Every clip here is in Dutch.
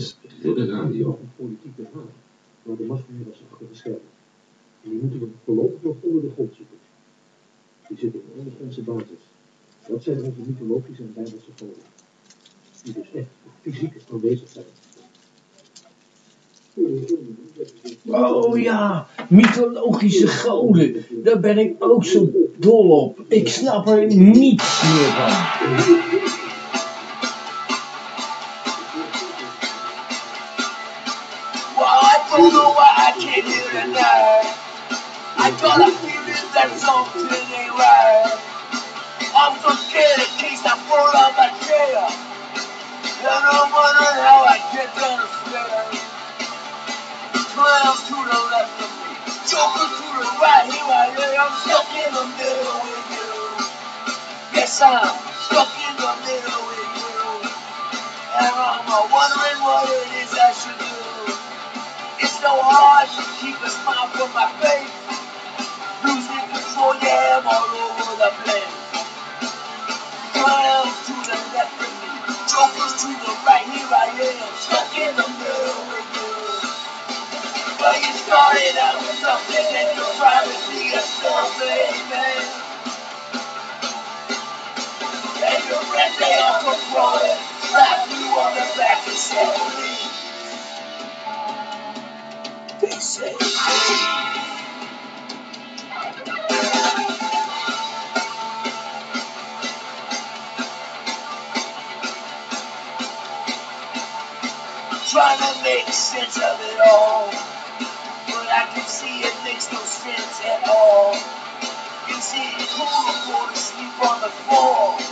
is Ridder Radio. Politiek Den Haag, waar de macht meer was achter de schermen. En die moeten we voorlopig nog onder de grond zoeken. Die zitten in ondergrondse basis. Dat zijn onze mythologische en bijbelse goden. Die dus echt fysiek aanwezig zijn. Oh ja, mythologische goden. Daar ben ik ook zo dol op. Ik snap er niets meer van. Know came here tonight. I got a feeling that something ain't right. I'm so scared in case I fall out my chair. And I'm wondering how I get down the stairs. Clowns to the left of me, jokers to the right. Here I am, stuck in the middle with you. Yes, I'm stuck in the middle with you. And I'm wondering what it is I should do. So hard to keep a smile from my face. Losing control, yeah, I'm all over the place. Clowns to the left of me, jokers to the right. Here I am, stuck in the middle with you. But you started out with something and you're trying to be a something, man. And your friends, they all control it. Slap you on the back and. Say, Trying to make sense of it all. But I can see it makes no sense at all. You see, it's cool to sleep on the floor.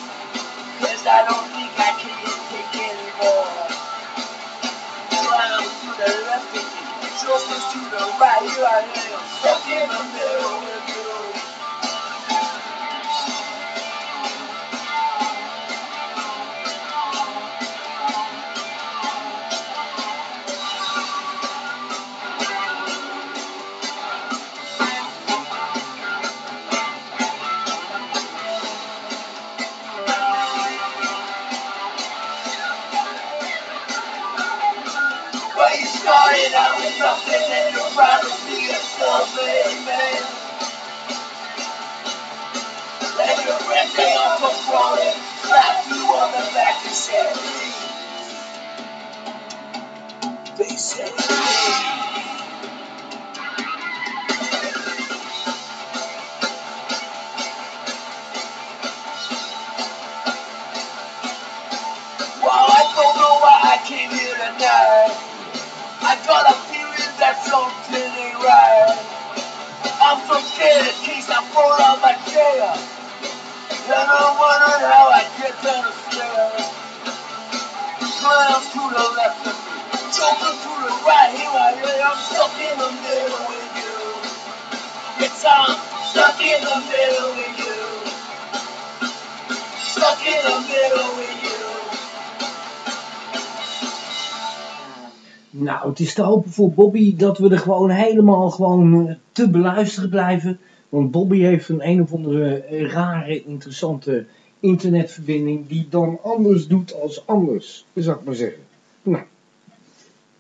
Voor Bobby dat we er gewoon helemaal gewoon eh, te beluisteren blijven. Want Bobby heeft een een of andere eh, rare, interessante internetverbinding die dan anders doet als anders, zou ik maar zeggen. Nou,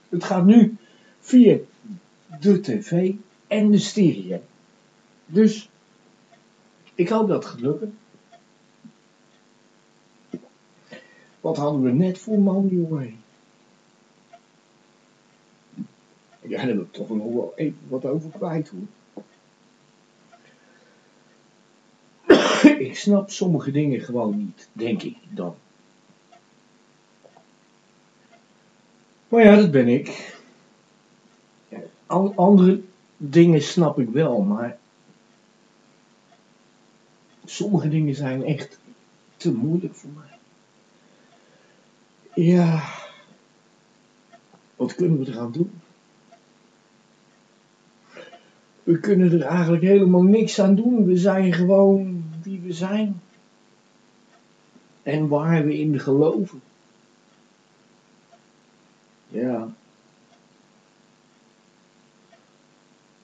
het gaat nu via de tv en de stereo. Dus ik hoop dat het gaat lukken. Wat hadden we net voor man, jongen? Ja, daar toch nog wel even wat over kwijt hoor. ik snap sommige dingen gewoon niet, denk ik dan. Maar ja, dat ben ik. Andere dingen snap ik wel, maar sommige dingen zijn echt te moeilijk voor mij. Ja, wat kunnen we eraan doen? We kunnen er eigenlijk helemaal niks aan doen. We zijn gewoon wie we zijn. En waar we in geloven. Ja.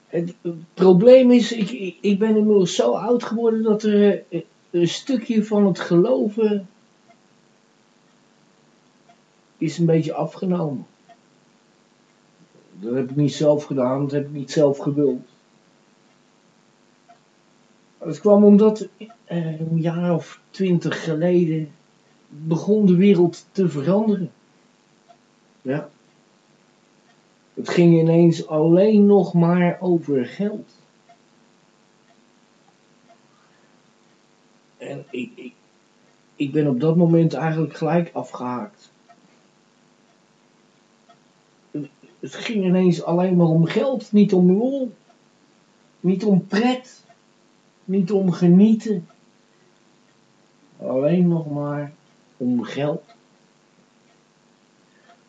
Het, probleem is, ik, ik, ik ben inmiddels zo oud geworden dat er eh, een stukje van het geloven is een beetje afgenomen. Dat heb ik niet zelf gedaan, dat heb ik niet zelf gewild. Het kwam omdat eh, een jaar of twintig geleden begon de wereld te veranderen. Ja. Het ging ineens alleen nog maar over geld. En ik, ik, ik ben op dat moment eigenlijk gelijk afgehaakt. Het ging ineens alleen maar om geld, niet om lol. Niet om pret. Niet om genieten. Alleen nog maar om geld.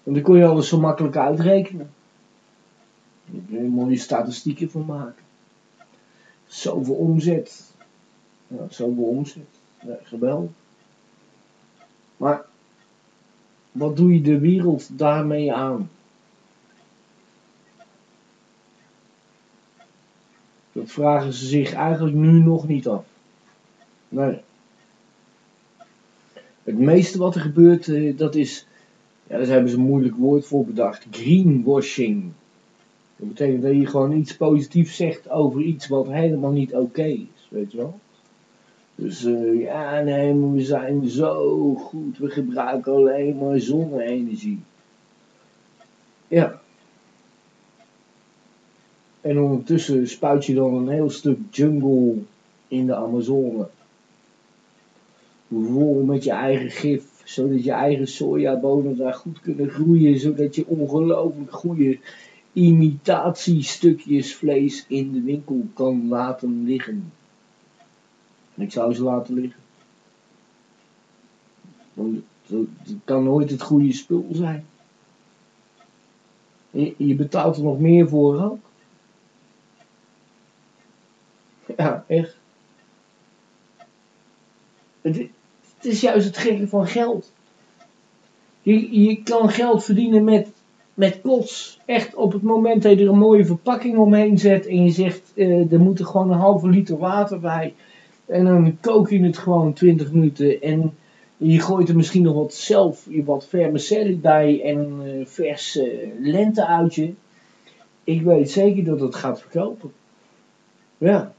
En daar kon je alles zo makkelijk uitrekenen. Daar kun je mooie statistieken van maken. Zoveel omzet. Ja, zoveel omzet. Ja, geweldig. Maar wat doe je de wereld daarmee aan? Dat vragen ze zich eigenlijk nu nog niet af. Nee. Het meeste wat er gebeurt, eh, dat is, ja, daar hebben ze een moeilijk woord voor bedacht, greenwashing. Dat betekent dat je gewoon iets positiefs zegt over iets wat helemaal niet oké is, weet je wel. Dus uh, ja, nee, maar we zijn zo goed, we gebruiken alleen maar zonne-energie. Ja. En ondertussen spuit je dan een heel stuk jungle in de Amazone. Vol met je eigen gif, zodat je eigen sojabonen daar goed kunnen groeien, zodat je ongelooflijk goede imitatiestukjes vlees in de winkel kan laten liggen. En ik zou ze laten liggen. Want het kan nooit het goede spul zijn. Je, betaalt er nog meer voor ook. Ja, echt. Het, is juist het gekke van geld. Je, je kan geld verdienen met, met. Echt op het moment dat je er een mooie verpakking omheen zet en je zegt uh, er moet er gewoon een halve liter water bij. En dan kook je het gewoon 20 minuten en je gooit er misschien nog wat zelf, wat vermicelli bij en uh, vers uh, lenteuitje. Ik weet zeker dat het gaat verkopen. Ja.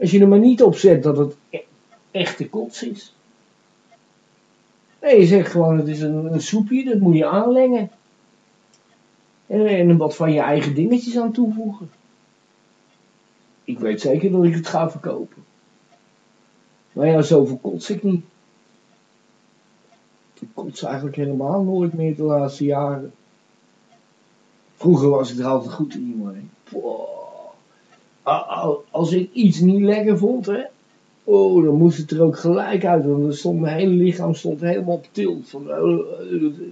Als je er maar niet op zet dat het e echte kots is. Nee, je zegt gewoon het is een, een soepje, dat moet je aanlengen. En, en wat van je eigen dingetjes aan toevoegen. Ik weet zeker dat ik het ga verkopen. Maar ja, zoveel kots ik niet. Ik kots eigenlijk helemaal nooit meer de laatste jaren. Vroeger was ik er altijd goed in, maar als ik iets niet lekker vond, hè, oh, dan moest het er ook gelijk uit. Want stond mijn hele lichaam stond helemaal op tilt. Van, oh,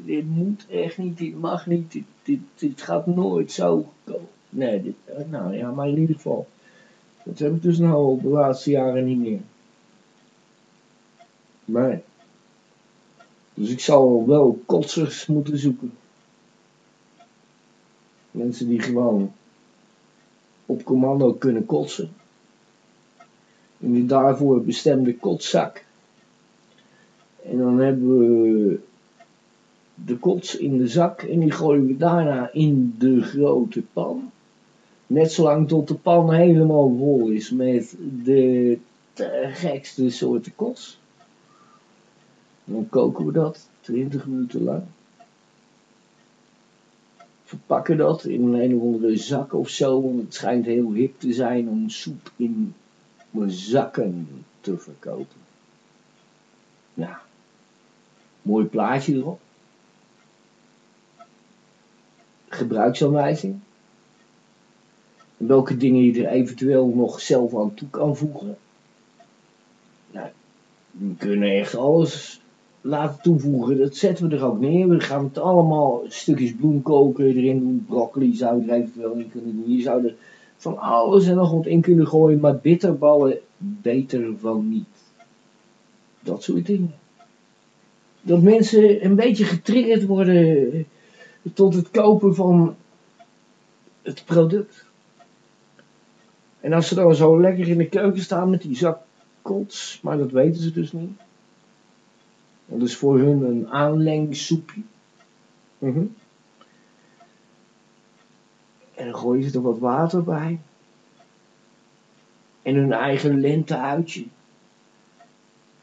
dit moet echt niet, dit mag niet, dit, dit, gaat nooit zo. Nee, dit, nou ja, maar in ieder geval. Dat heb ik dus nou al de laatste jaren niet meer. Nee. Dus ik zal wel kotsers moeten zoeken. Mensen die gewoon op commando kunnen kotsen. In die daarvoor bestemde kotzak. En dan hebben we de kots in de zak en die gooien we daarna in de grote pan. Net zolang tot de pan helemaal vol is met de gekste soorten kots. Dan koken we dat 20 minuten lang. Verpakken dat in een, of andere zak of zo, want het schijnt heel hip te zijn om soep in zakken te verkopen. Ja, mooi plaatje erop. Gebruiksaanwijzing. Welke dingen je er eventueel nog zelf aan toe kan voegen. Nou, we kunnen echt alles laten toevoegen. Dat zetten we er ook neer. We gaan het allemaal stukjes bloemkoken erin doen. Broccoli zou je er eventueel in kunnen doen. Je zou er van alles en nog wat in kunnen gooien. Maar bitterballen beter van niet. Dat soort dingen. Dat mensen een beetje getriggerd worden tot het kopen van het product. En als ze dan zo lekker in de keuken staan met die zak kots, maar dat weten ze dus niet. Dat is voor hun een aanlengsoepje. Mm -hmm. En dan gooien ze er wat water bij. En hun eigen lenteuitje.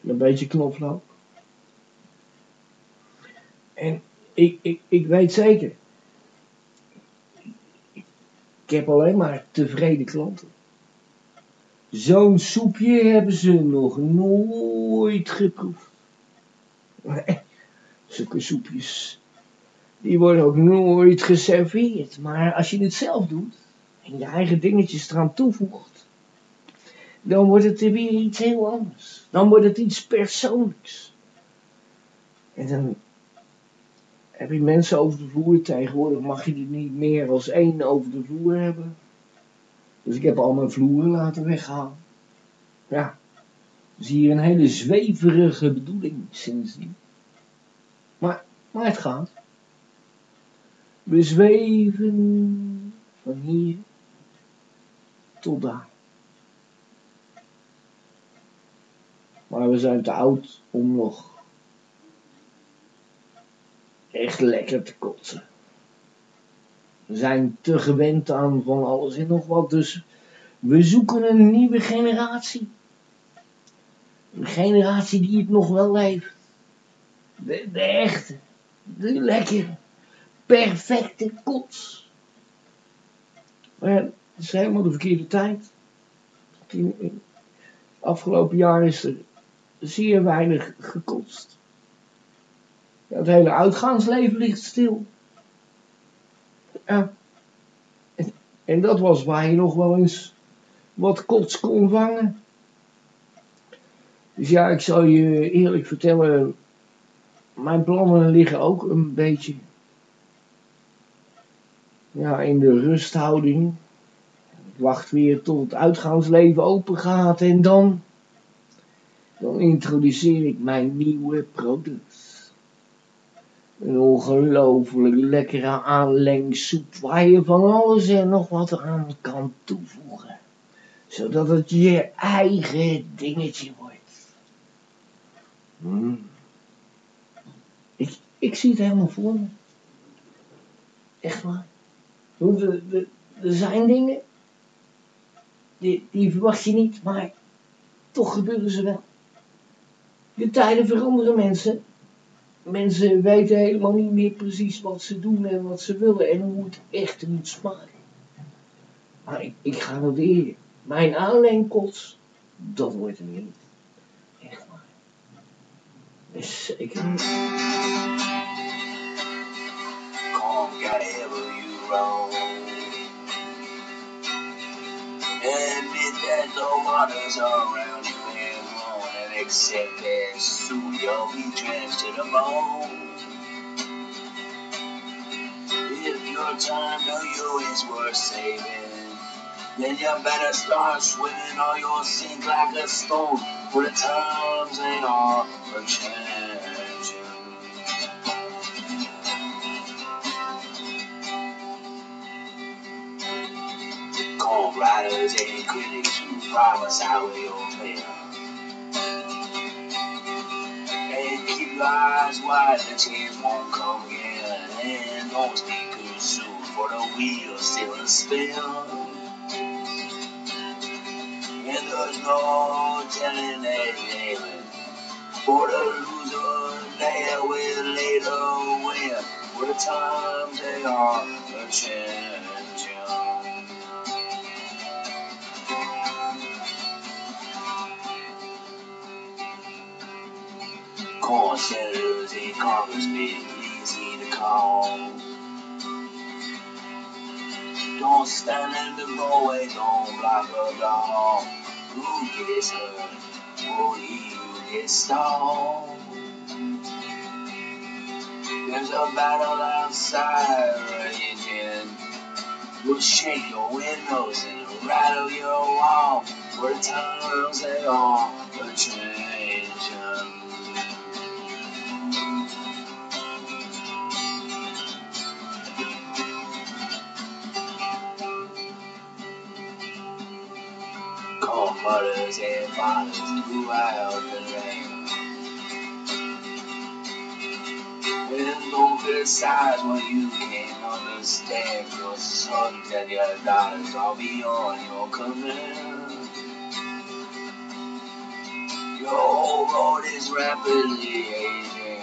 En een beetje knoflook. En ik, ik, ik weet zeker. Ik heb alleen maar tevreden klanten. Zo'n soepje hebben ze nog nooit geproefd. Zulke soepjes. Die worden ook nooit geserveerd. Maar als je het zelf doet. En je eigen dingetjes eraan toevoegt. Dan wordt het weer iets heel anders. Dan wordt het iets persoonlijks. En dan heb je mensen over de vloer. Tegenwoordig mag je er niet meer als één over de vloer hebben. Dus ik heb al mijn vloeren laten weghalen. Ja. Dus hier een hele zweverige bedoeling sindsdien. Maar, maar het gaat. We zweven van hier tot daar. Maar we zijn te oud om nog echt lekker te kotsen. We zijn te gewend aan van alles en nog wat, dus we zoeken een nieuwe generatie. Een generatie die het nog wel heeft. De, echte, de lekkere, perfecte kots. Maar het is helemaal de verkeerde tijd. In, afgelopen jaar is er zeer weinig gekotst. Ja, het hele uitgaansleven ligt stil. Ja. En, en dat was waar je nog wel eens wat kots kon vangen. Dus ja, ik zal je eerlijk vertellen, mijn plannen liggen ook een beetje ja, in de rusthouding. Ik wacht weer tot het uitgaansleven open gaat en dan, dan introduceer ik mijn nieuwe product. Een ongelooflijk lekkere aanlengsoep waar je van alles en nog wat aan kan toevoegen. Zodat het je eigen dingetje wordt. Mm. Ik, ik zie het helemaal voor me. Echt waar. Er zijn dingen, die, die verwacht je niet, maar toch gebeuren ze wel. De tijden veranderen mensen. Mensen weten helemaal niet meer precies wat ze doen en wat ze willen en hoe het echt moet smaken. Maar ik, ik garandeer je, mijn aanleenkots, dat wordt er niet. Zeker niet. Come wherever you roam. Admit that the waters around you and wrong, and accept that soon you'll be drenched to the bone. If your time to you is worth saving, then you better start swimming or you'll sink like a stone. The times they are a changing. Cold riders and critics who promise how you'll fail. And keep your eyes wide, the chance won't come again. And don't be consumed, for the wheel's still a spin. No telling that nailing. For the loser, they will later win. For the times they are a changing. Corn senators and congressmen, easy to call. Don't stand in the doorway, don't block a door you deserve, for you stoned? There's a battle outside raging. Right we'll shake your windows and rattle your wall. We're times at all, but change. And fathers throughout the land. And don't criticize what you can't understand. Your sons and your daughters are beyond your command. Your whole road is rapidly aging.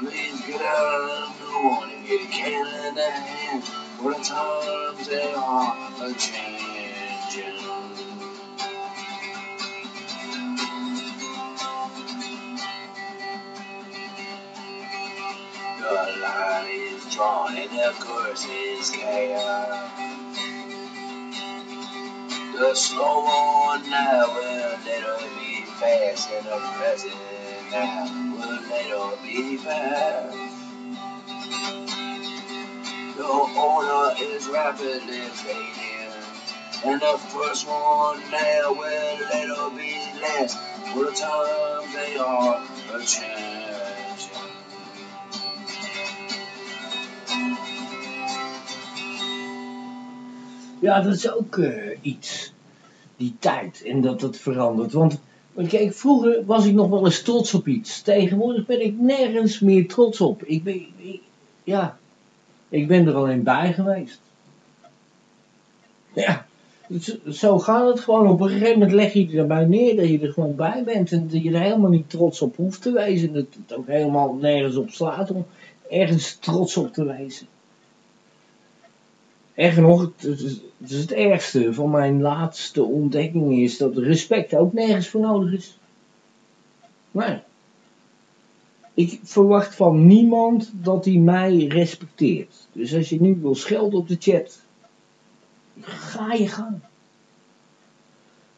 Please get a new one if you can lend a hand. For the times they are a changing. The line is drawn and the course is chaos. The slow one now will later be fast, and the present now will later be fast. The order is rapidly fading, and the first one now will later be last. For the times they are a changing. Ja, dat is ook eh, iets. Die tijd en dat het verandert. Want, want kijk, vroeger was ik nog wel eens trots op iets. Tegenwoordig ben ik nergens meer trots op. Ik ben, ja, ik ben er alleen bij geweest. Ja, zo- zo gaat het gewoon. Op een gegeven moment leg je het erbij neer dat je er gewoon bij bent. En dat je er helemaal niet trots op hoeft te wezen. Dat het ook helemaal nergens op slaat om ergens trots op te wezen. Erger nog, het, is, het ergste van mijn laatste ontdekking is dat respect ook nergens voor nodig is. Nee. Ik verwacht van niemand dat hij mij respecteert. Dus als je nu wil schelden op de chat, ga je gang.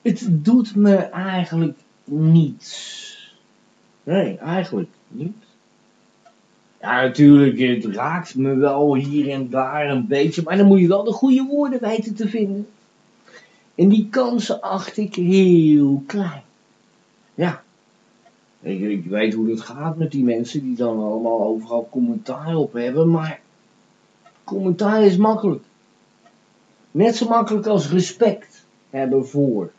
Het doet me eigenlijk niets. Nee, eigenlijk niet. Ja, natuurlijk, het raakt me wel hier en daar een beetje, maar dan moet je wel de goede woorden weten te vinden. En die kansen acht ik heel klein. Ja. Ik, weet hoe het gaat met die mensen die dan allemaal overal commentaar op hebben, maar commentaar is makkelijk. Net zo makkelijk als respect hebben voor.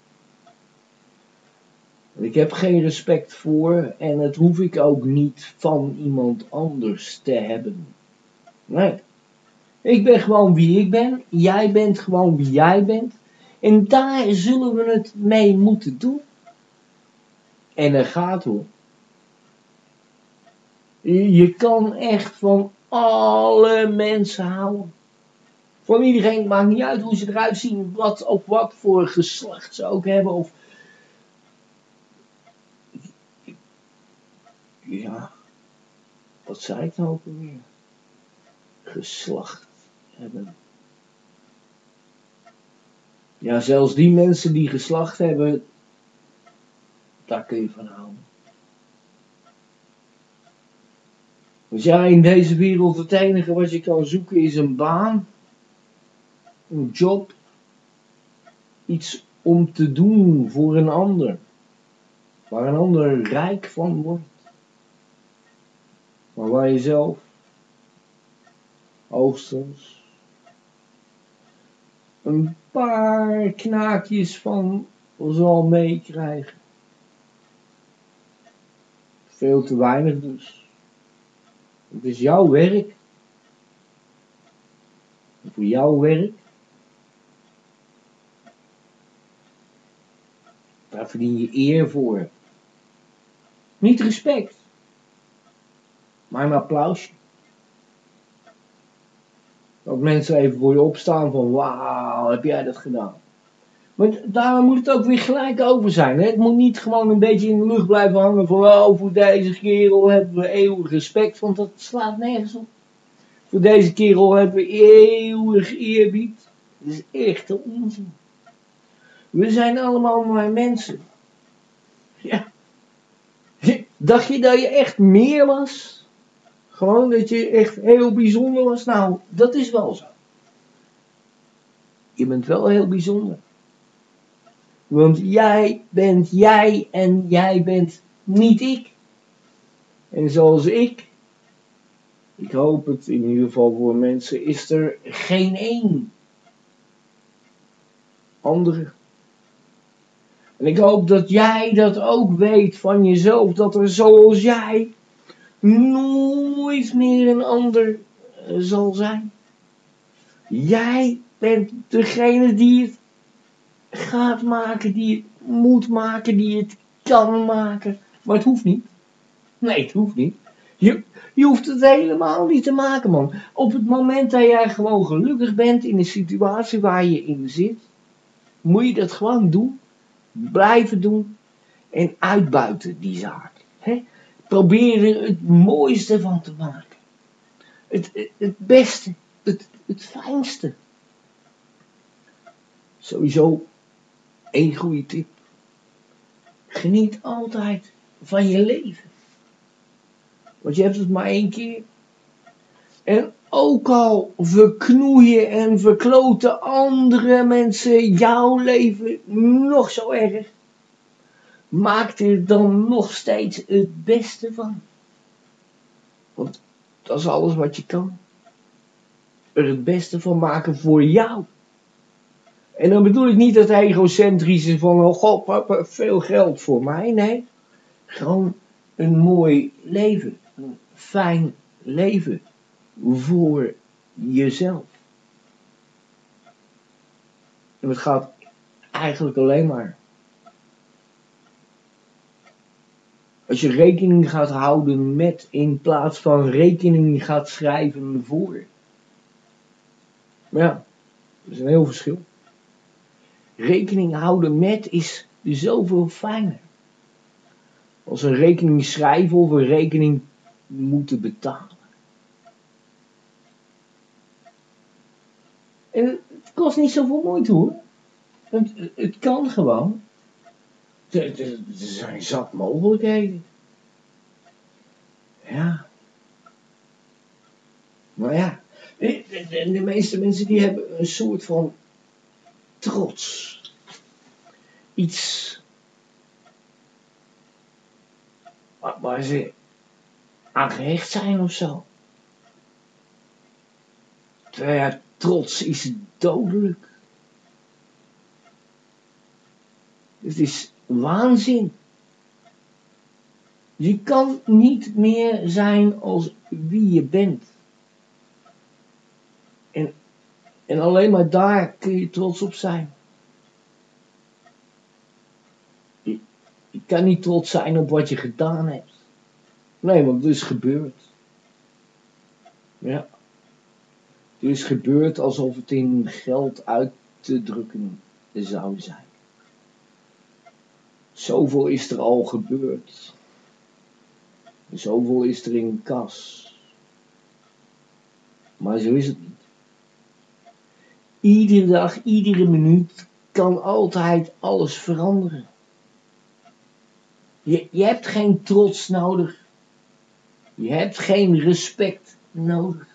Ik heb geen respect voor en het hoef ik ook niet van iemand anders te hebben. Nee. Ik ben gewoon wie ik ben. Jij bent gewoon wie jij bent. En daar zullen we het mee moeten doen. En er gaat hoor. Je kan echt van alle mensen houden. Van iedereen, maakt niet uit hoe ze eruit zien, wat of wat voor geslacht ze ook hebben. Of Ja, wat zei ik nou ook alweer? Geslacht hebben. Ja, zelfs die mensen die geslacht hebben, daar kun je van houden. Want ja, in deze wereld het enige wat je kan zoeken is een baan, een job, iets om te doen voor een ander, waar een ander rijk van wordt. Maar waar je zelf hoogstens een paar knaakjes van zal meekrijgen. Veel te weinig dus. Het is jouw werk. Voor jouw werk. Daar verdien je eer voor. Niet respect. Maar een applausje. Dat mensen even voor je opstaan van wauw, heb jij dat gedaan. Maar daar moet het ook weer gelijk over zijn. Hè? Het moet niet gewoon een beetje in de lucht blijven hangen van oh, voor deze kerel hebben we eeuwig respect, want dat slaat nergens op. Voor deze kerel hebben we eeuwig eerbied. Dat is echt een onzin. We zijn allemaal maar mensen. Ja. Dacht je dat je echt meer was? Gewoon dat je echt heel bijzonder was. Nou, dat is wel zo. Je bent wel heel bijzonder. Want jij bent jij en jij bent niet ik. En zoals ik, ik hoop het in ieder geval voor mensen, is er geen één andere. En ik hoop dat jij dat ook weet van jezelf, dat er zoals jij nooit meer een ander eh, zal zijn. Jij bent degene die het gaat maken, die het moet maken, die het kan maken. Maar het hoeft niet. Nee, het hoeft niet. Je, je hoeft het helemaal niet te maken, man. Op het moment dat jij gewoon gelukkig bent in de situatie waar je in zit, moet je dat gewoon doen. Blijven doen. En uitbuiten die zaak. Hè? Probeer er het mooiste van te maken. Het, het, het beste. Het, het fijnste. Sowieso één goede tip. Geniet altijd van je leven. Want je hebt het maar één keer. En ook al verknoeien en verkloten andere mensen jouw leven nog zo erg, maak er dan nog steeds het beste van. Want dat is alles wat je kan. Er het beste van maken voor jou. En dan bedoel ik niet dat egocentrisch is van, oh god, papa, veel geld voor mij. Nee, gewoon een mooi leven. Een fijn leven voor jezelf. En het gaat eigenlijk alleen maar. Als je rekening gaat houden met in plaats van rekening gaat schrijven voor. Ja, dat is een heel verschil. Rekening houden met is zoveel fijner. Als een rekening schrijven of een rekening moeten betalen. En het kost niet zoveel moeite hoor. Het kan gewoon. Er, er, zijn zat mogelijkheden. Ja. Maar ja, de, de, de meeste mensen die hebben een soort van trots. Iets waar, waar ze aan gehecht zijn of zo. Terwijl trots is dodelijk. Het is waanzin. Je kan niet meer zijn als wie je bent. En, en alleen maar daar kun je trots op zijn. Je, kan niet trots zijn op wat je gedaan hebt. Nee, want het is gebeurd. Ja. Het is gebeurd alsof het in geld uit te drukken zou zijn. Zoveel is er al gebeurd. Zoveel is er in kas. Maar zo is het niet. Iedere dag, iedere minuut kan altijd alles veranderen. Je, je hebt geen trots nodig. Je hebt geen respect nodig.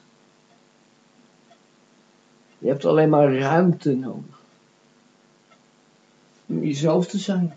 Je hebt alleen maar ruimte nodig. Om jezelf te zijn.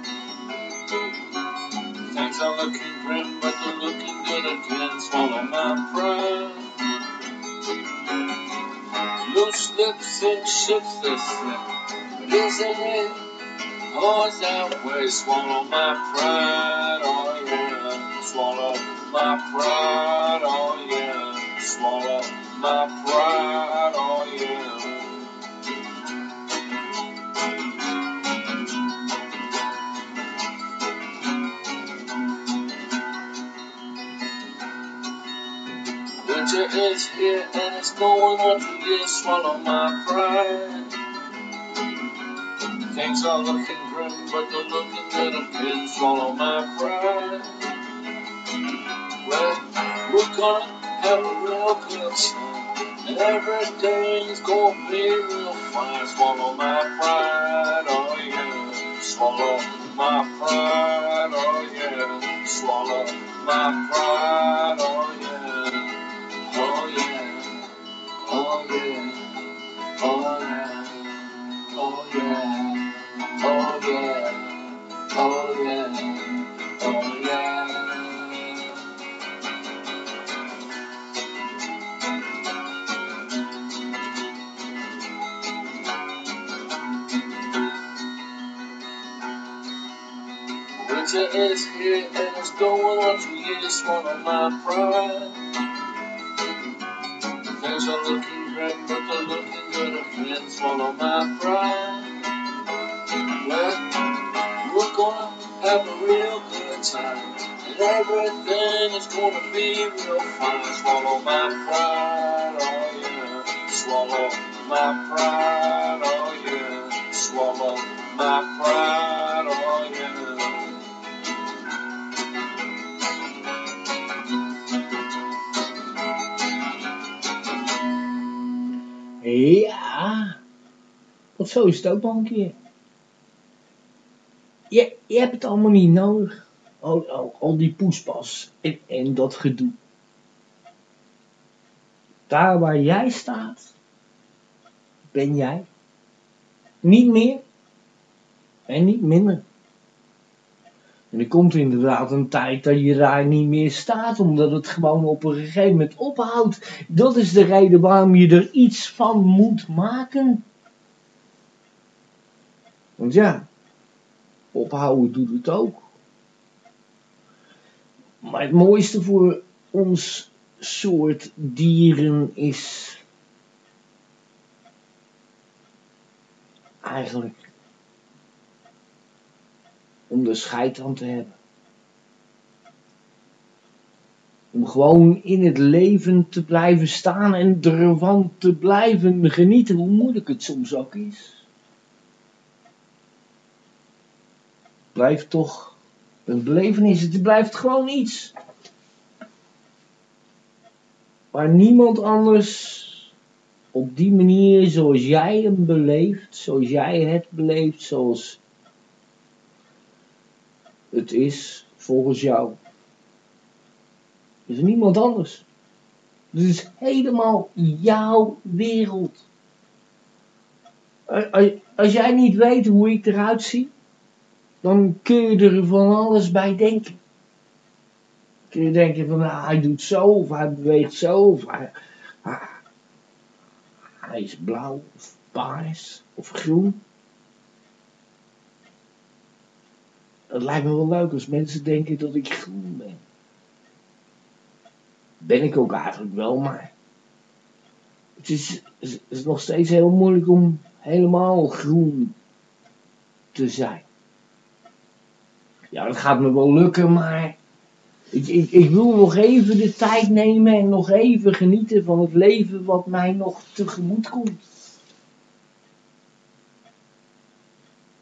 Looking grim, but they're looking good again, swallow my pride. Loose lips and shiftless, isn't it? Always that way, swallow my pride, oh yeah, swallow my pride, oh yeah, swallow my pride, oh yeah. Winter is here and it's going on two years, swallow my pride. Things are looking grim, but they're looking good again, swallow my pride. Well, we're gonna have a real good time, and everything's gonna be real fine, swallow my pride, oh yeah, swallow my pride, oh yeah, swallow my pride. Oh yeah, yeah, oh yeah, oh yeah, oh yeah, oh yeah, oh yeah. Winter is here and it's going on for years, one of my pride. Things are looking grim, but they're looking good. I can't swallow my pride. Well, we're gonna have a real good time, and everything is gonna be real fine. Swallow my pride, oh yeah. Swallow my pride, oh yeah. Swallow my pride, zo is het ook nog een keer. Je, je hebt het allemaal niet nodig. Al, al, al die poespas en, en dat gedoe. Daar waar jij staat, ben jij. Niet meer en niet minder. En er komt inderdaad een tijd dat je daar niet meer staat, omdat het gewoon op een gegeven moment ophoudt. Dat is de reden waarom je er iets van moet maken. Want ja, ophouden doet het ook. Maar het mooiste voor ons soort dieren is eigenlijk om de scheid aan te hebben. Om gewoon in het leven te blijven staan en ervan te blijven genieten, hoe moeilijk het soms ook is. Blijft toch een belevenis, het blijft gewoon iets. Waar niemand anders op die manier zoals jij hem beleeft, zoals jij het beleeft, zoals het is volgens jou. Er is niemand anders. Het is helemaal jouw wereld. Als jij niet weet hoe ik eruit zie, dan kun je er van alles bij denken. Kun je denken van nou, hij doet zo, of hij beweegt zo, of hij, ah, hij is blauw, of paars, of groen. Het lijkt me wel leuk als mensen denken dat ik groen ben. Ben ik ook eigenlijk wel, maar het is, het is nog steeds heel moeilijk om helemaal groen te zijn. Ja, dat gaat me wel lukken, maar ik, ik, ik wil nog even de tijd nemen en nog even genieten van het leven wat mij nog tegemoet komt.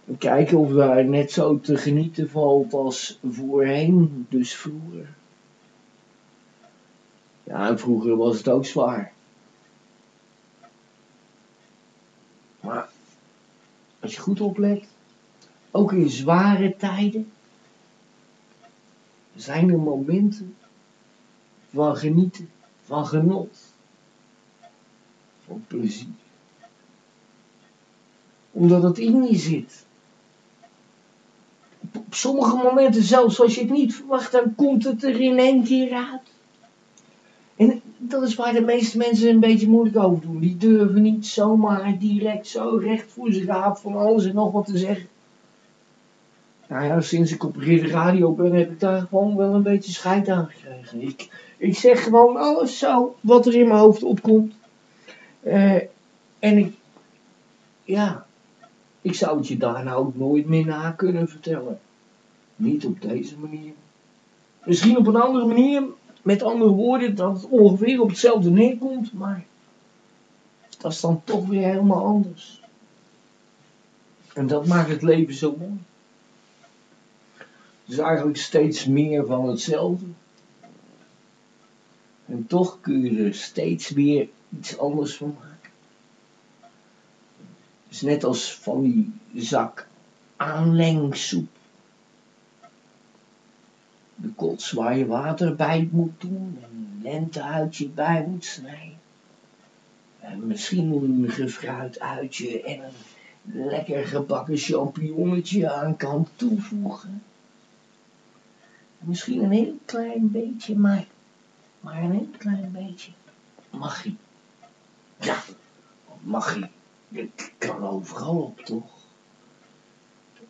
En kijken of daar net zo te genieten valt als voorheen, dus vroeger. Ja, en vroeger was het ook zwaar. Maar als je goed oplet, ook in zware tijden, zijn er momenten van genieten, van genot, van plezier. Omdat het in je zit. Op sommige momenten zelfs als je het niet verwacht, dan komt het er in één keer uit. En dat is waar de meeste mensen een beetje moeilijk over doen. Die durven niet zomaar direct zo recht voor zich af van alles en nog wat te zeggen. Nou ja, sinds ik op de radio ben, heb ik daar gewoon wel een beetje scheid aan gekregen. Ik, zeg gewoon alles zo wat er in mijn hoofd opkomt. Uh, en ik, ja, ik zou het je daarna ook nooit meer na kunnen vertellen. Niet op deze manier. Misschien op een andere manier, met andere woorden, dat het ongeveer op hetzelfde neerkomt, maar dat is dan toch weer helemaal anders. En dat maakt het leven zo mooi. Is eigenlijk steeds meer van hetzelfde. En toch kun je er steeds weer iets anders van maken. Het is net als van die zak aanlengsoep. De kots waar je water bij moet doen en een lenteuitje bij moet snijden. En misschien een gefruit uitje en een lekker gebakken champignonnetje aan kan toevoegen. Misschien een heel klein beetje, maar, maar een heel klein beetje magie. Ja, magie. Dat kan overal op, toch?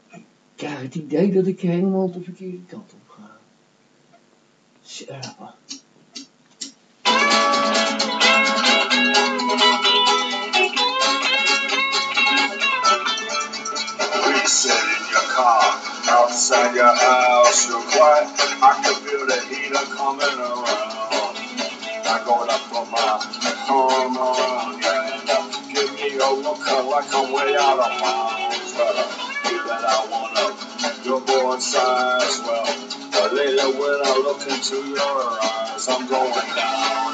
Ik krijg het idee dat ik helemaal de verkeerde kant op ga. Sit in outside your house, you're quiet. I can feel the heater coming around. I'm gonna put my arm around you and uh, give me a look like I'm way out of bounds. But uh, you that I wanna, you're born size well. But lately when I look into your eyes, I'm going down,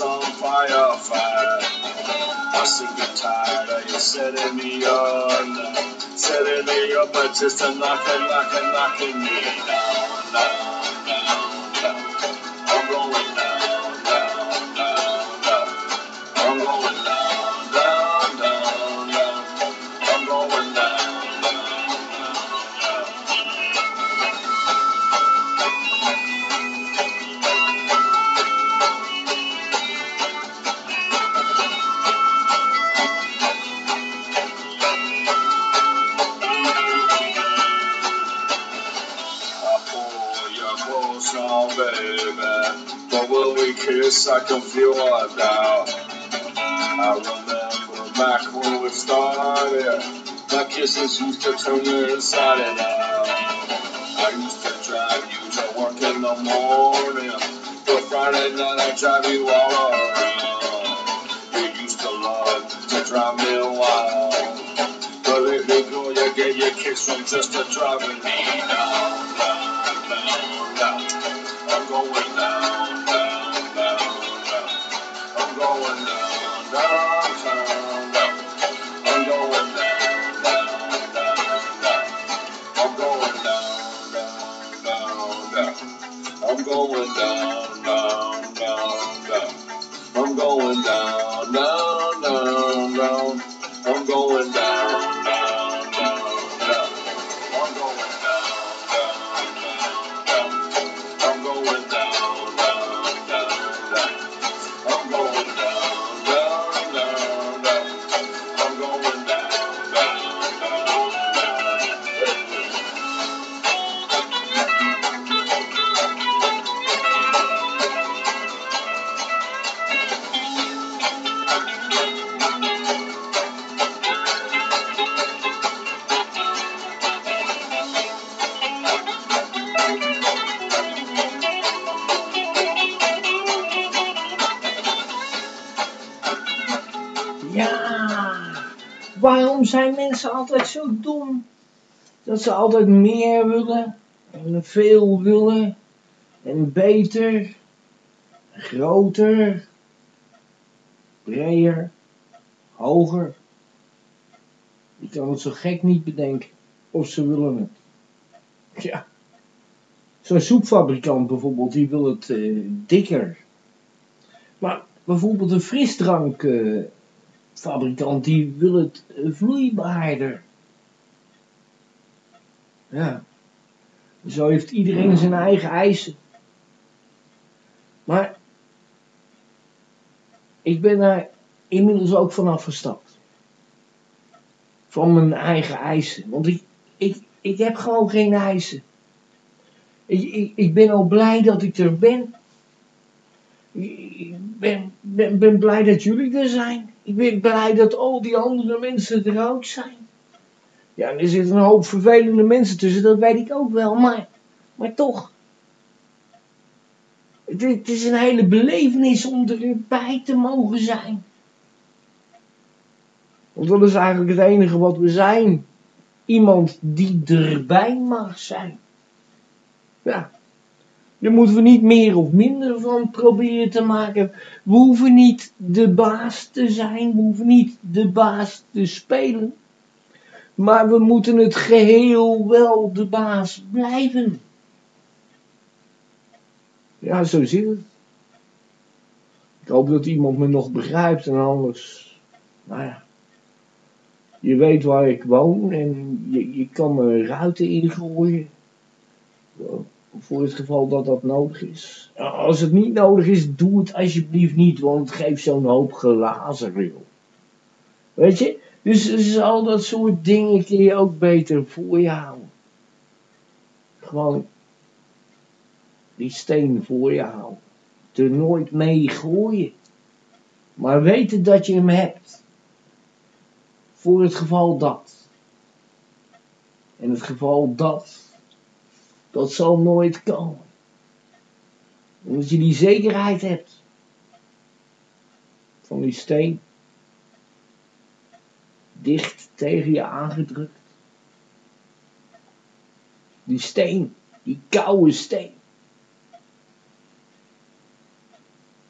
in some firefight. I'm sick and tired of you setting me up, setting me up, but just a knocking, knocking, knocking me down, My used to turn you inside and out. I used to drive you to work in the morning. But Friday night I drive you Dat ze altijd meer willen, en veel willen, en beter, groter, breder, hoger. Je kan het zo gek niet bedenken, of ze willen het. Ja, zo'n soepfabrikant bijvoorbeeld, die wil het eh, dikker. Maar bijvoorbeeld een frisdrank... eh, die wil het eh, vloeibaarder. Ja. Zo heeft iedereen zijn eigen eisen. Maar ik ben daar inmiddels ook van afgestapt. Van mijn eigen eisen. Want ik, ik, ik heb gewoon geen eisen. Ik, ik, ik ben al blij dat ik er ben. Ik ben, ben, ben blij dat jullie er zijn. Ik ben blij dat al die andere mensen er ook zijn. Ja, er zitten een hoop vervelende mensen tussen, dat weet ik ook wel, maar, maar toch. Het, het is een hele belevenis om erbij te mogen zijn. Want dat is eigenlijk het enige wat we zijn. Iemand die erbij mag zijn. Ja. Daar moeten we niet meer of minder van proberen te maken. We hoeven niet de baas te zijn, we hoeven niet de baas te spelen. Maar we moeten het geheel wel de baas blijven. Ja, zo zit het. Ik hoop dat iemand me nog begrijpt en anders. Nou ja. Je weet waar ik woon en je, je kan me ruiten ingooien. Voor het geval dat dat nodig is. Als het niet nodig is, doe het alsjeblieft niet, want het geeft zo'n hoop glazen, joh. Weet je? Dus, dus al dat soort dingen kun je ook beter voor je houden. Gewoon die steen voor je houden. Er nooit mee gooien. Maar weten dat je hem hebt. Voor het geval dat. En het geval dat. Dat zal nooit komen. Omdat je die zekerheid hebt. Van die steen. Dicht tegen je aangedrukt. Die steen. Die koude steen.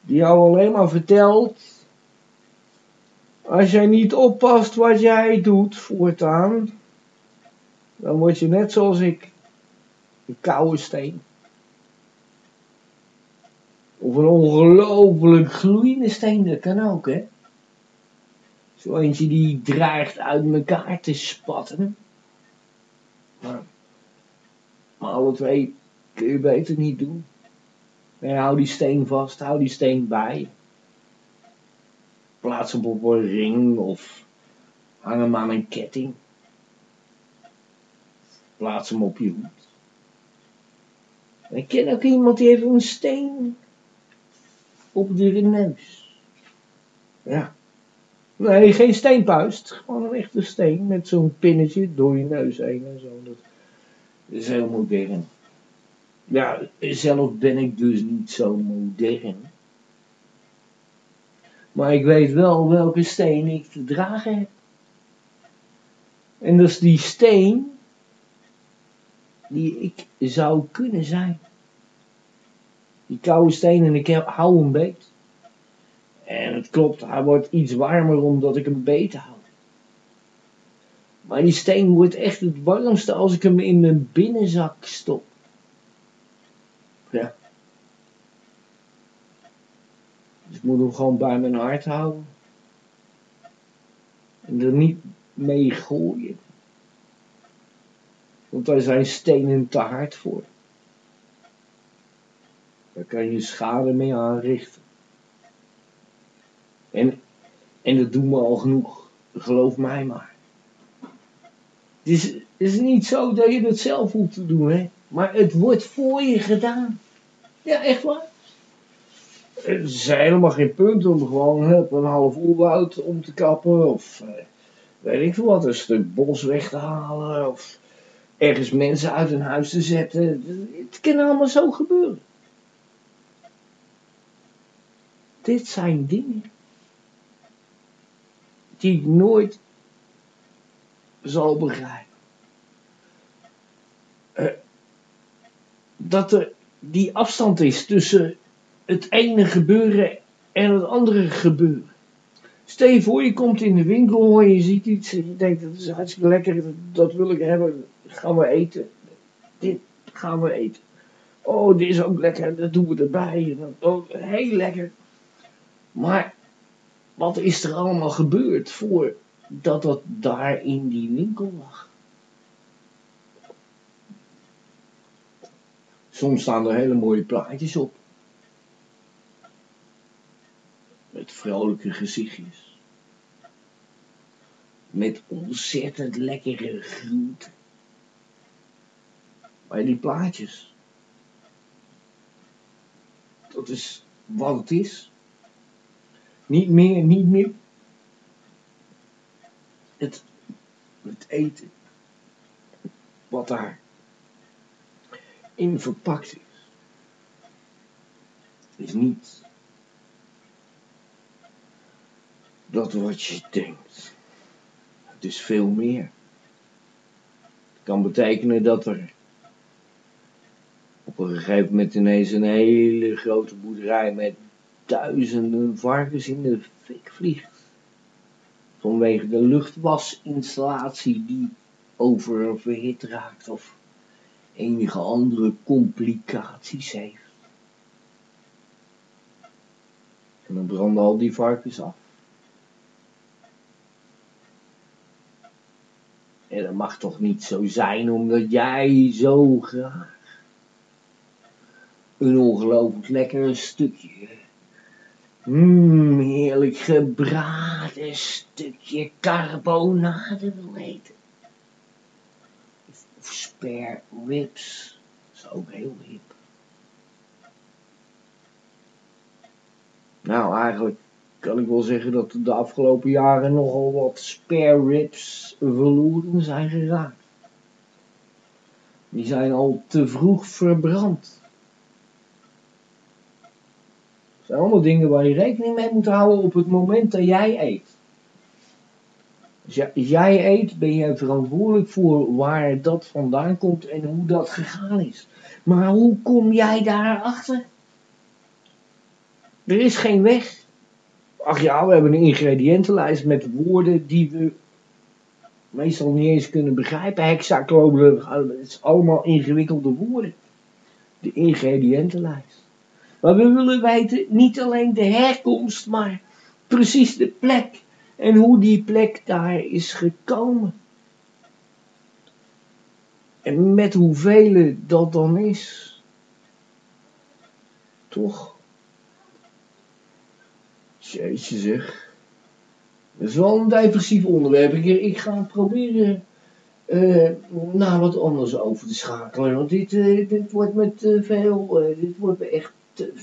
Die jou alleen maar vertelt. Als jij niet oppast wat jij doet voortaan. Dan word je net zoals ik. Een koude steen. Of een ongelooflijk gloeiende steen, dat kan ook, hè. Zo eentje die dreigt uit elkaar te spatten. Maar, maar alle twee kun je beter niet doen. Hou die steen vast, hou die steen bij. Plaats hem op een ring of hang hem aan een ketting. Plaats hem op je hoed. Ik ken ook iemand die heeft een steen op de neus. Ja. Nee, geen steenpuist. Gewoon een echte steen met zo'n pinnetje door je neus heen en zo. Dat is heel modern. Ja, zelf ben ik dus niet zo modern. Maar ik weet wel welke steen ik te dragen heb. En dat is die steen die ik zou kunnen zijn. Die koude steen en ik hou hem beet. En het klopt, hij wordt iets warmer omdat ik hem beet hou. Maar die steen wordt echt het warmste als ik hem in mijn binnenzak stop. Ja. Dus ik moet hem gewoon bij mijn hart houden. En er niet mee gooien. Want daar zijn stenen te hard voor. Daar kan je schade mee aanrichten. En, en dat doen we al genoeg. Geloof mij maar. Het is, is niet zo dat je het zelf hoeft te doen, hè. Maar het wordt voor je gedaan. Ja, echt waar. Het is helemaal geen punt om gewoon hup, een half oerwoud om te kappen. Of eh, weet ik veel wat, een stuk bos weg te halen. Of ergens mensen uit hun huis te zetten. Het kan allemaal zo gebeuren. Dit zijn dingen die ik nooit zal begrijpen. Uh, dat er die afstand is tussen het ene gebeuren en het andere gebeuren. Stel je voor, je komt in de winkel en je ziet iets en je denkt dat is hartstikke lekker, dat wil ik hebben, gaan we eten. Dit gaan we eten. Oh, dit is ook lekker, dat doen we erbij. Oh, heel lekker. Maar wat is er allemaal gebeurd voordat dat daar in die winkel lag? Soms staan er hele mooie plaatjes op. Met vrolijke gezichtjes. Met ontzettend lekkere groenten. Maar die plaatjes. Dat is wat het is. Niet meer, niet meer. Het, eten. Wat daar in verpakt is. Is niet dat wat je denkt. Het is veel meer. Het kan betekenen dat er Op een gegeven moment ineens een hele grote boerderij met duizenden varkens in de fik vliegt. Vanwege de luchtwasinstallatie die oververhit raakt of enige andere complicaties heeft. En dan branden al die varkens af. En dat mag toch niet zo zijn omdat jij zo graag een ongelooflijk lekker stukje Mmm, heerlijk gebraden stukje carbonade wil eten. Of spare ribs. Dat is ook heel hip. Nou, eigenlijk kan ik wel zeggen dat de afgelopen jaren nogal wat spare ribs verloren zijn geraakt. Die zijn al te vroeg verbrand. Dat zijn allemaal dingen waar je rekening mee moet houden op het moment dat jij eet. Als jij eet, ben je verantwoordelijk voor waar dat vandaan komt en hoe dat gegaan is. Maar hoe kom jij daarachter? Er is geen weg. Ach ja, we hebben een ingrediëntenlijst met woorden die we meestal niet eens kunnen begrijpen. Hexaclobe, het is allemaal ingewikkelde woorden. De ingrediëntenlijst. Maar we willen weten niet alleen de herkomst, maar precies de plek en hoe die plek daar is gekomen. En met hoeveel dat dan is. Toch? Jeetje zeg. Dat is wel een depressief onderwerp. Ik, ik ga proberen uh, naar wat anders over te schakelen. Want dit, uh, dit wordt met te veel. Uh, dit wordt me echt Too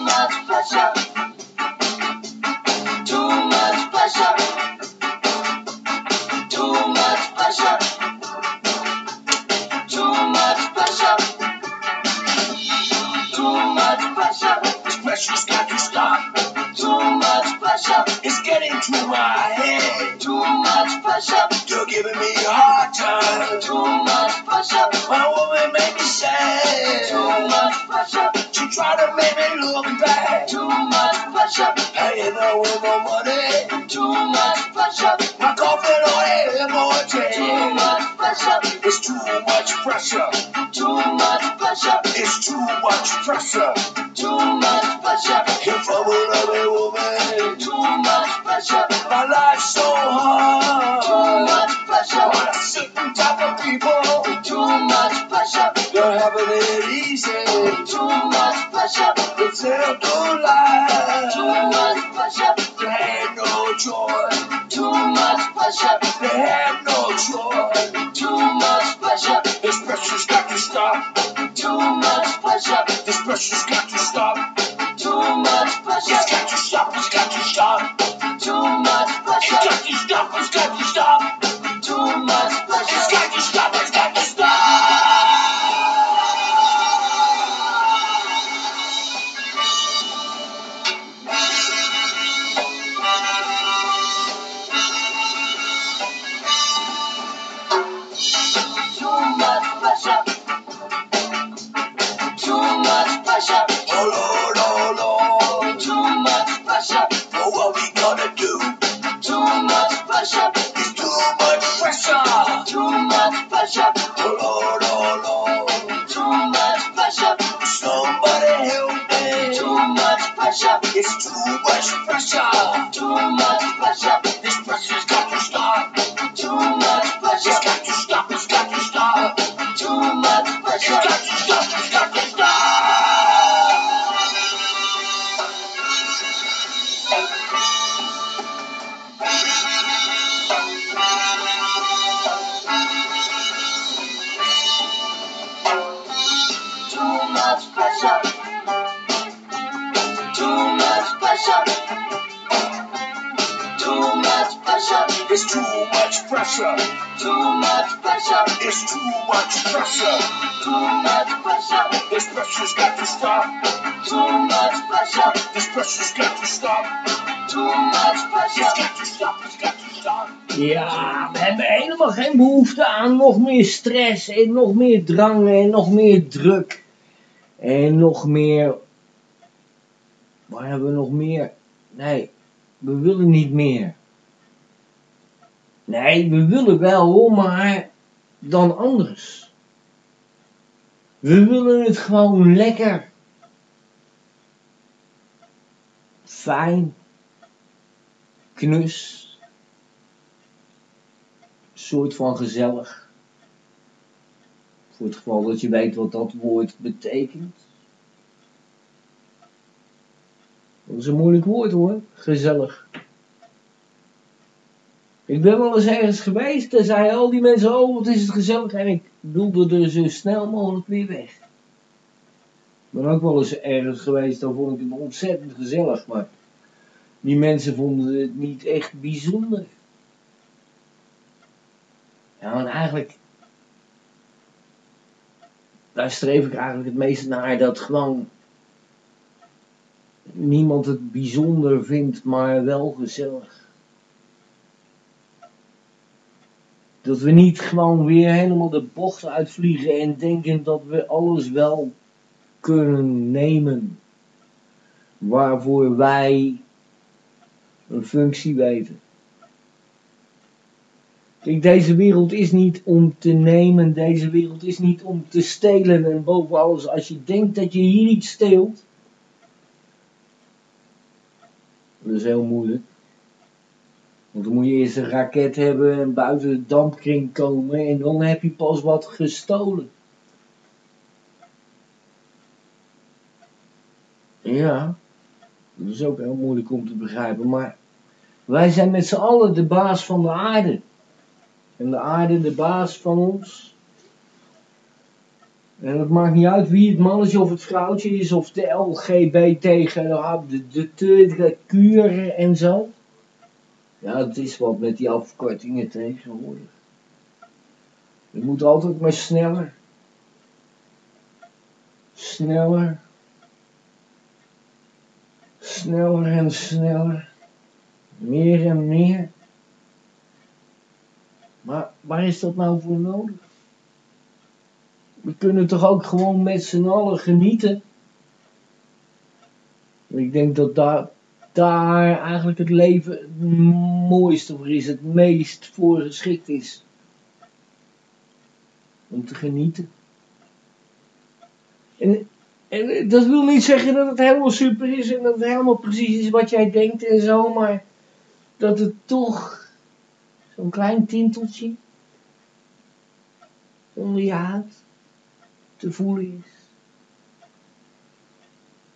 much pressure. Too much pressure. Too much pressure. Giving me a hard time. Too much pressure. My woman make me sad. Too much pressure. She try to make me look bad. Too much pressure. Paying her with my money. Too much pressure. My coffin on it, Too much pressure. It's too much pressure. Too much pressure. It's too much pressure. Too much pressure. If I'm a woman. Too much pressure. I wanna sit on top of people. Too much pressure. You're having it easy. Too much pressure. It's a good life. Too much pressure. They had no joy. Too much pressure. They had no joy. Too much pressure. This pressure's got to stop. Too much pressure. This pressure's got pressure's got to stop. Too much pressure. This got to stop. Too much pressure. Got to stop. Ja, we hebben helemaal geen behoefte aan nog meer stress en nog meer drang en nog meer druk. En nog meer... Waar hebben we nog meer? Nee, we willen niet meer. Nee, we willen wel, maar dan anders. We willen het gewoon lekker. Fijn. Knus. Soort van gezellig. Voor het geval dat je weet wat dat woord betekent. Dat is een moeilijk woord hoor, gezellig. Ik ben wel eens ergens geweest en zeiden al die mensen, oh wat is het gezellig. En ik doelde er zo snel mogelijk weer weg. Ik ben ook wel eens ergens geweest, dan vond ik het ontzettend gezellig. Maar die mensen vonden het niet echt bijzonder. Ja, want eigenlijk, daar streef ik eigenlijk het meest naar dat gewoon niemand het bijzonder vindt, maar wel gezellig. Dat we niet gewoon weer helemaal de bocht uitvliegen en denken dat we alles wel kunnen nemen. Waarvoor wij een functie weten. Kijk, deze wereld is niet om te nemen, deze wereld is niet om te stelen. En boven alles, als je denkt dat je hier iets steelt, dat is heel moeilijk. Want dan moet je eerst een raket hebben en buiten de dampkring komen en dan heb je pas wat gestolen. Ja, dat is ook heel moeilijk om te begrijpen, maar wij zijn met z'n allen de baas van de aarde. En de aarde de baas van ons. En het maakt niet uit wie het mannetje of het vrouwtje is, of de LGBT, de, de, de, de en zo. Ja, het is wat met die afkortingen tegenwoordig. Je moet altijd maar sneller. Sneller. Sneller en sneller. Meer en meer. Maar waar is dat nou voor nodig? We kunnen toch ook gewoon met z'n allen genieten? Ik denk dat daar, daar eigenlijk het leven het mooiste voor is, het meest voor geschikt is. Om te genieten. En, en dat wil niet zeggen dat het helemaal super is en dat het helemaal precies is wat jij denkt en zo, maar dat het toch zo'n klein tinteltje onder je huid te voelen is.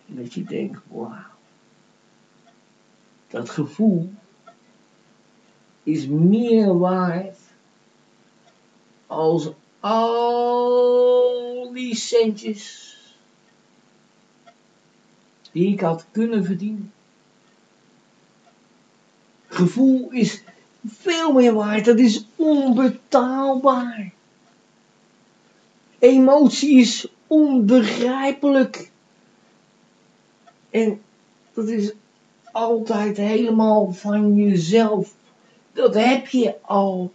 En dat je denkt, wauw. Dat gevoel is meer waard als al die centjes die ik had kunnen verdienen. Gevoel is veel meer waard, dat is onbetaalbaar. Emotie is onbegrijpelijk. En dat is altijd helemaal van jezelf. Dat heb je al.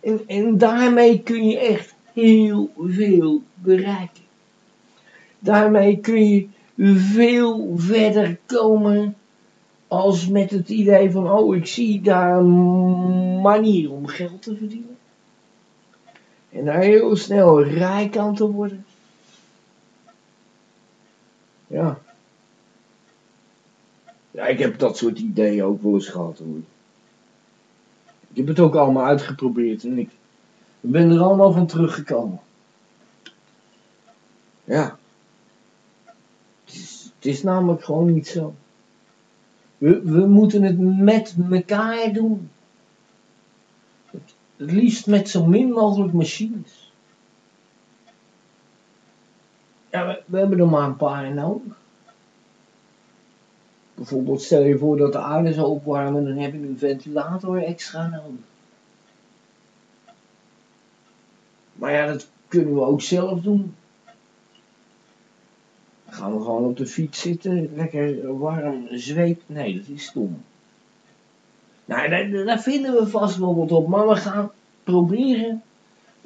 En, en daarmee kun je echt heel veel bereiken. Daarmee kun je veel verder komen als met het idee van, oh, ik zie daar een manier om geld te verdienen. En daar heel snel rijk aan te worden. Ja. Ja, ik heb dat soort ideeën ook wel eens gehad hoor. Ik heb het ook allemaal uitgeprobeerd en ik ben er allemaal van teruggekomen. Ja. Het is, namelijk gewoon niet zo. We, we moeten het met elkaar doen. Het, liefst met zo min mogelijk machines. Ja, we, we hebben er maar een paar nodig. Bijvoorbeeld stel je voor dat de aarde zou opwarmen, dan heb je een ventilator extra nodig. Maar ja, dat kunnen we ook zelf doen. Dan gaan we gewoon op de fiets zitten, lekker warm zweet. Nee, dat is stom. Nou, daar, daar vinden we vast wel wat op, maar we gaan proberen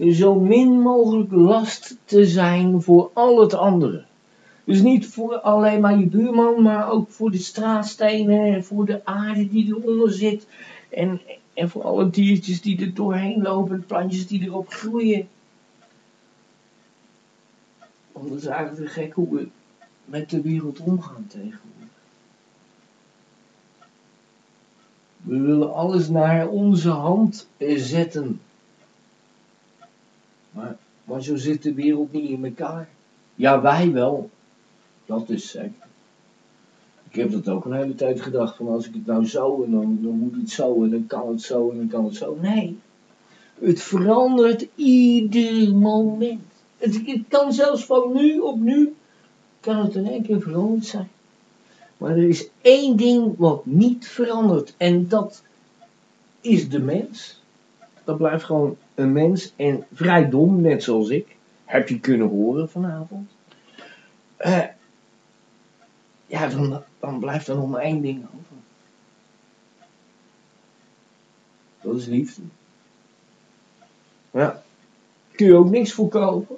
zo min mogelijk last te zijn voor al het andere. Dus niet voor alleen maar je buurman, maar ook voor de straatstenen, voor de aarde die eronder zit. En, en voor alle diertjes die er doorheen lopen, plantjes die erop groeien. Want is eigenlijk gek hoe we met de wereld omgaan tegenwoordig. We willen alles naar onze hand zetten. Maar, maar zo zit de wereld niet in elkaar. Ja, wij wel. Dat is. Ik heb dat ook een hele tijd gedacht. Van als ik het nou zo en dan, dan moet het zo en dan kan het zo en dan kan het zo. Nee. Het verandert ieder moment. Het, het kan zelfs van nu op nu, kan het in één keer veranderd zijn. Maar er is één ding wat niet verandert. En dat is de mens. Dat blijft gewoon een mens. En vrij dom, net zoals ik. Heb je kunnen horen vanavond. Uh, ja, dan, dan blijft er nog maar één ding over. Dat is liefde. Ja. Kun je ook niks voor kopen.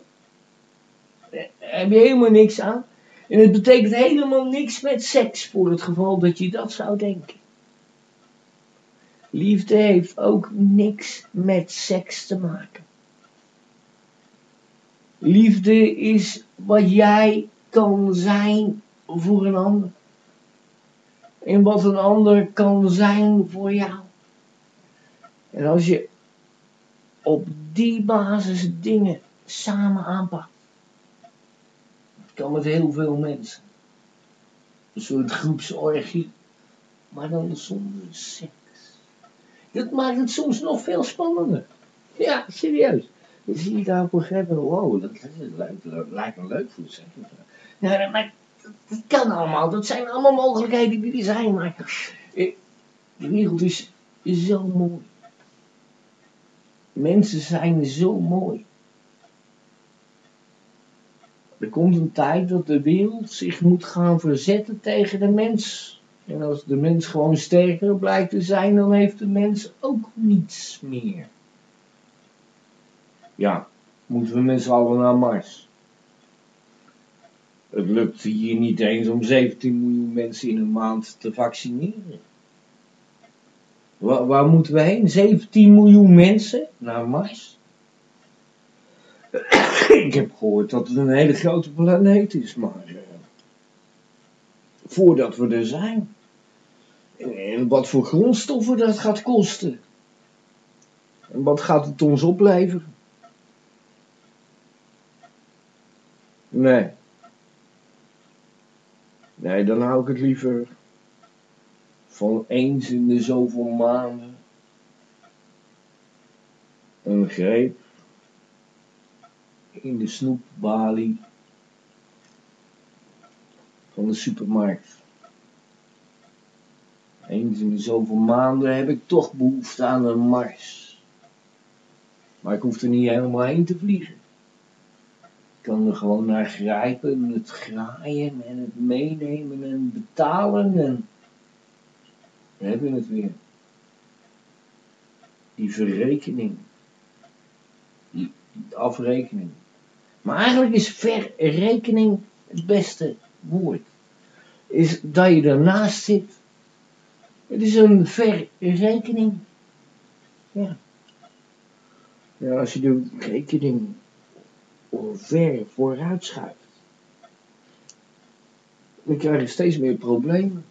Heb je helemaal niks aan. En het betekent helemaal niks met seks voor het geval dat je dat zou denken. Liefde heeft ook niks met seks te maken. Liefde is wat jij kan zijn voor een ander. En wat een ander kan zijn voor jou. En als je op die basis dingen samen aanpakt, kan met heel veel mensen. Een soort groepsorgie, maar dan zonder seks. Dat maakt het soms nog veel spannender. Ja, serieus. Dan zie je daar op een gegeven moment, wow, dat, dat, lijkt me leuk voor seks. Ja, maar dat kan allemaal. Dat zijn allemaal mogelijkheden die er zijn. Maar de wereld is zo mooi. Mensen zijn zo mooi. Er komt een tijd dat de wereld zich moet gaan verzetten tegen de mens. En als de mens gewoon sterker blijkt te zijn, dan heeft de mens ook niets meer. Ja, moeten we met z'n allen naar Mars. Het lukt hier niet eens om 17 miljoen mensen in een maand te vaccineren. Waar, waar moeten we heen? 17 miljoen mensen naar Mars? Ik heb gehoord dat het een hele grote planeet is, maar uh, voordat we er zijn. En wat voor grondstoffen dat gaat kosten. En wat gaat het ons opleveren? Nee. Nee, dan hou ik het liever van eens in de zoveel maanden een greep in de snoepbalie van de supermarkt. Eens in de zoveel maanden heb ik toch behoefte aan een mars. Maar ik hoef er niet helemaal heen te vliegen. Kan er gewoon naar grijpen, het graaien en het meenemen en betalen en we hebben het weer. Die verrekening. Die, die afrekening. Maar eigenlijk is verrekening het beste woord. Is dat je ernaast zit. Het is een verrekening. Ja. Ja, als je de rekening ver vooruit schuift, dan krijg je steeds meer problemen.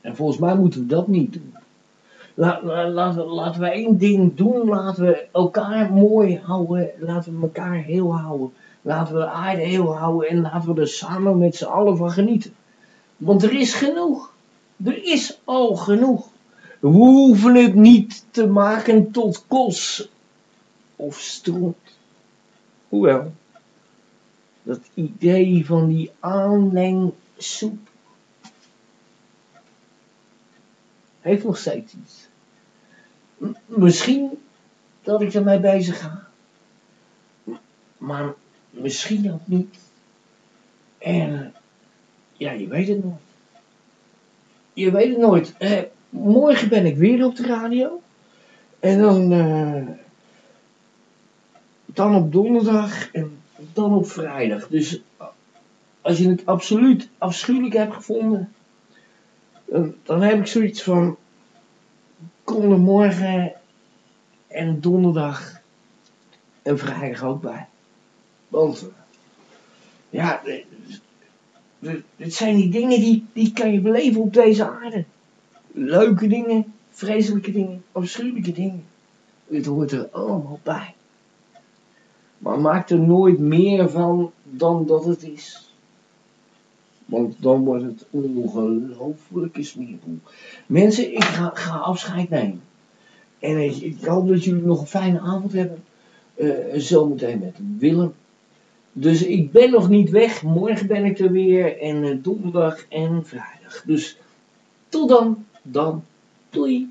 En volgens mij moeten we dat niet doen. laten, laten we één ding doen. Laten we elkaar mooi houden. Laten we elkaar heel houden. Laten we de aarde heel houden. En laten we er samen met z'n allen van genieten. Want er is genoeg. Er is al genoeg. We hoeven het niet te maken tot kos of stront. Hoewel, dat idee van die aanleng soep. Heeft nog steeds iets. Misschien dat ik ermee bezig ga. Maar misschien ook niet. En ja, je weet het nooit. Je weet het nooit. Eh, morgen ben ik weer op de radio. En dan, eh, dan op donderdag en dan op vrijdag. Dus als je het absoluut afschuwelijk hebt gevonden, dan, heb ik zoiets van, kom er morgen en donderdag en vrijdag ook bij. Want, ja, het zijn die dingen die, die kan je beleven op deze aarde. Leuke dingen, vreselijke dingen, afschuwelijke dingen. Het hoort er allemaal bij. Maar maak er nooit meer van dan dat het is. Want dan wordt het ongelooflijke smeerboel. Mensen, ik ga, ga afscheid nemen. En ik, ik hoop dat jullie nog een fijne avond hebben. Eh, zometeen met Willem. Dus ik ben nog niet weg. Morgen ben ik er weer. En eh, donderdag en vrijdag. Dus tot dan. Dan. Doei.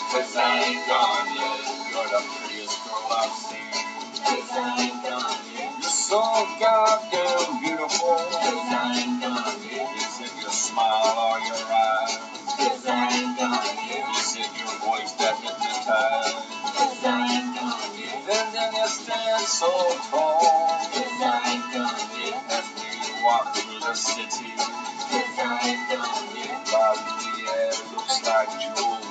Cause I ain't gone yet. You're the prettiest girl I've seen. Cause I ain't gone yet. You're so goddamn beautiful. Cause I ain't gone yet. Is it your smile or your eyes? Cause I ain't gone yet. Is it your voice that hypnotizes? Cause I ain't gone yet. And then you stand so tall. Cause I ain't gone yet. As we walk through the city. Cause I ain't gone yet. While the air looks like jewels.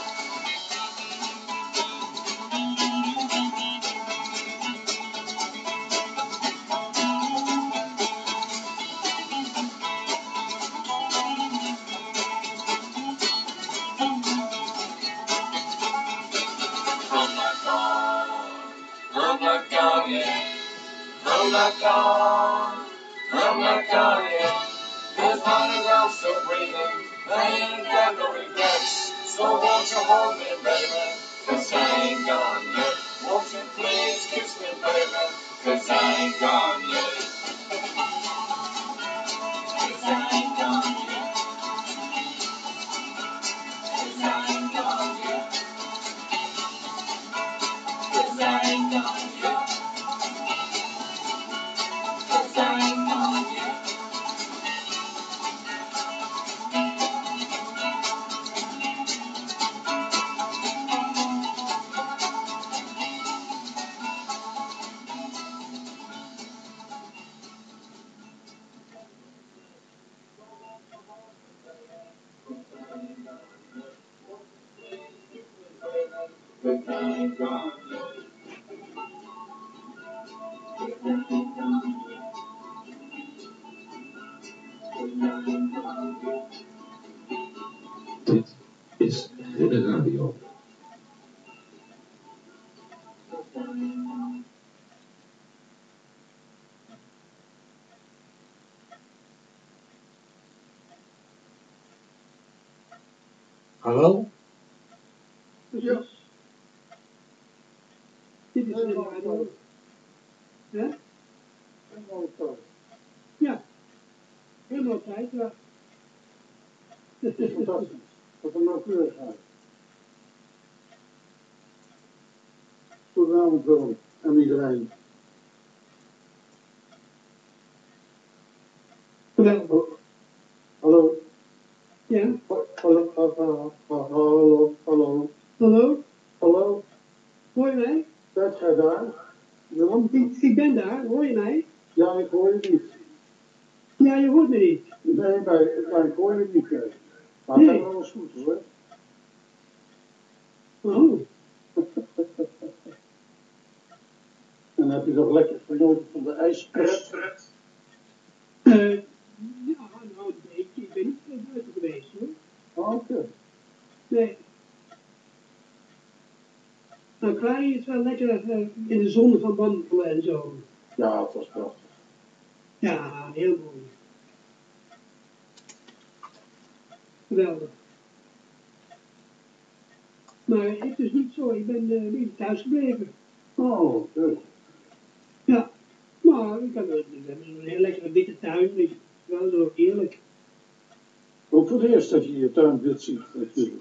dawn from McDonald. There's money else to breathing, I ain't got no regrets. So won't you hold me, baby? Hallo? Precies. Dit is de radio. Hè? Ja. Helemaal tijd, ja. Het is fantastisch. Wat een nauwkeurigheid. Goedenavond Willem en iedereen. Hallo. Ja. Hallo. Hallo. Hallo. Hallo. Hallo? Hallo. Hoor je mij? Bent jij daar? Willem? Ik, ik ben daar, hoor je mij? Ja, ik hoor je niet. Ja, je hoort me niet. Nee, maar, maar ik hoor je niet. hè. Maar Nee. het gaat alles goed hoor. Oh. En heb je nog lekker genoten van de ijspret? Eh, ja, nou een beetje. Ik ben niet veel buiten geweest hoor. Oh, Oké. Nee. Klaai is wel lekker eh, in de zon van wandelen en zo. Ja, het was prachtig. Ja, heel mooi. Geweldig. Maar ik dus niet zo, ik ben uh, thuis gebleven. Oh, oké. Ja, maar ik heb, we hebben een heel lekkere witte tuin, dus wel zo eerlijk. Ook voor het eerst dat je je tuin dit ziet natuurlijk.